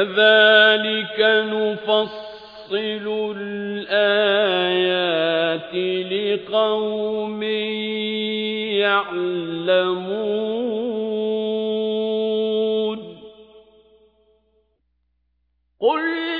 كذلك نفصل الآيات لقوم يعلمون. قل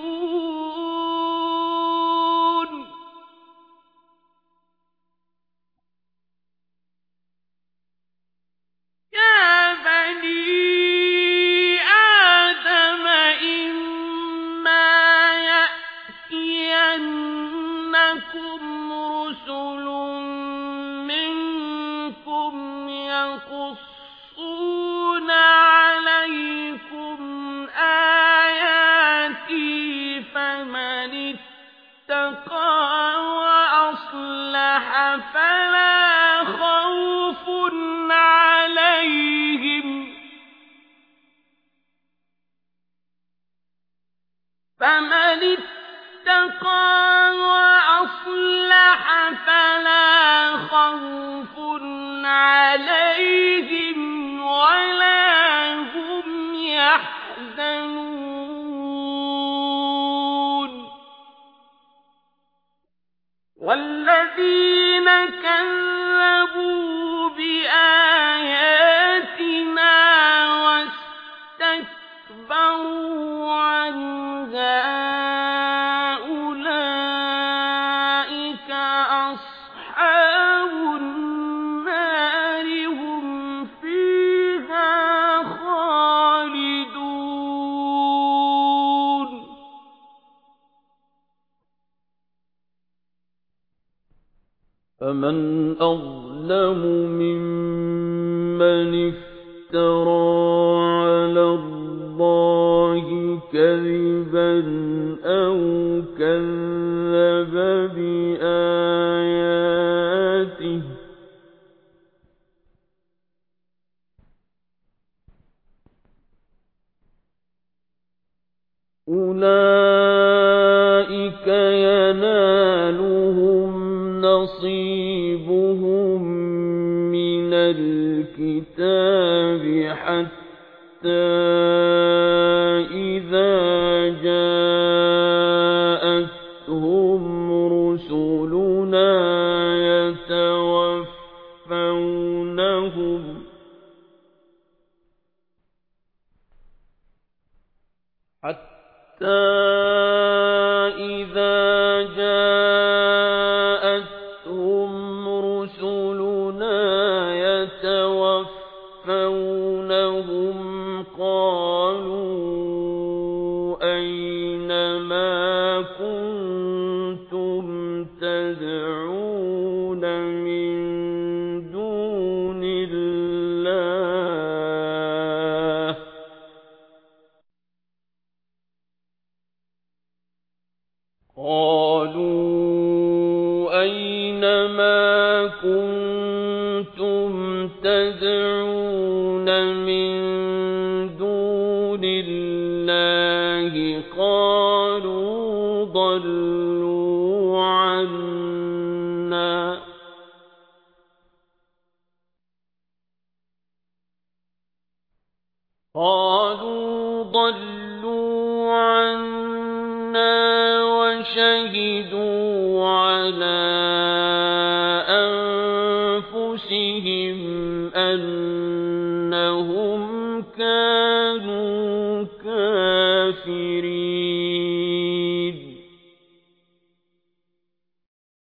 فمن أظلم ممن افترى على الله كذبا أو كذب نصيبهم من الكتاب حتى إذا جاءتهم رسلنا يتوفونهم. حتى تدعون من دون الله قالوا ضلوا عنا. قالوا ضلوا عنا وشهدوا على أنفسهم أن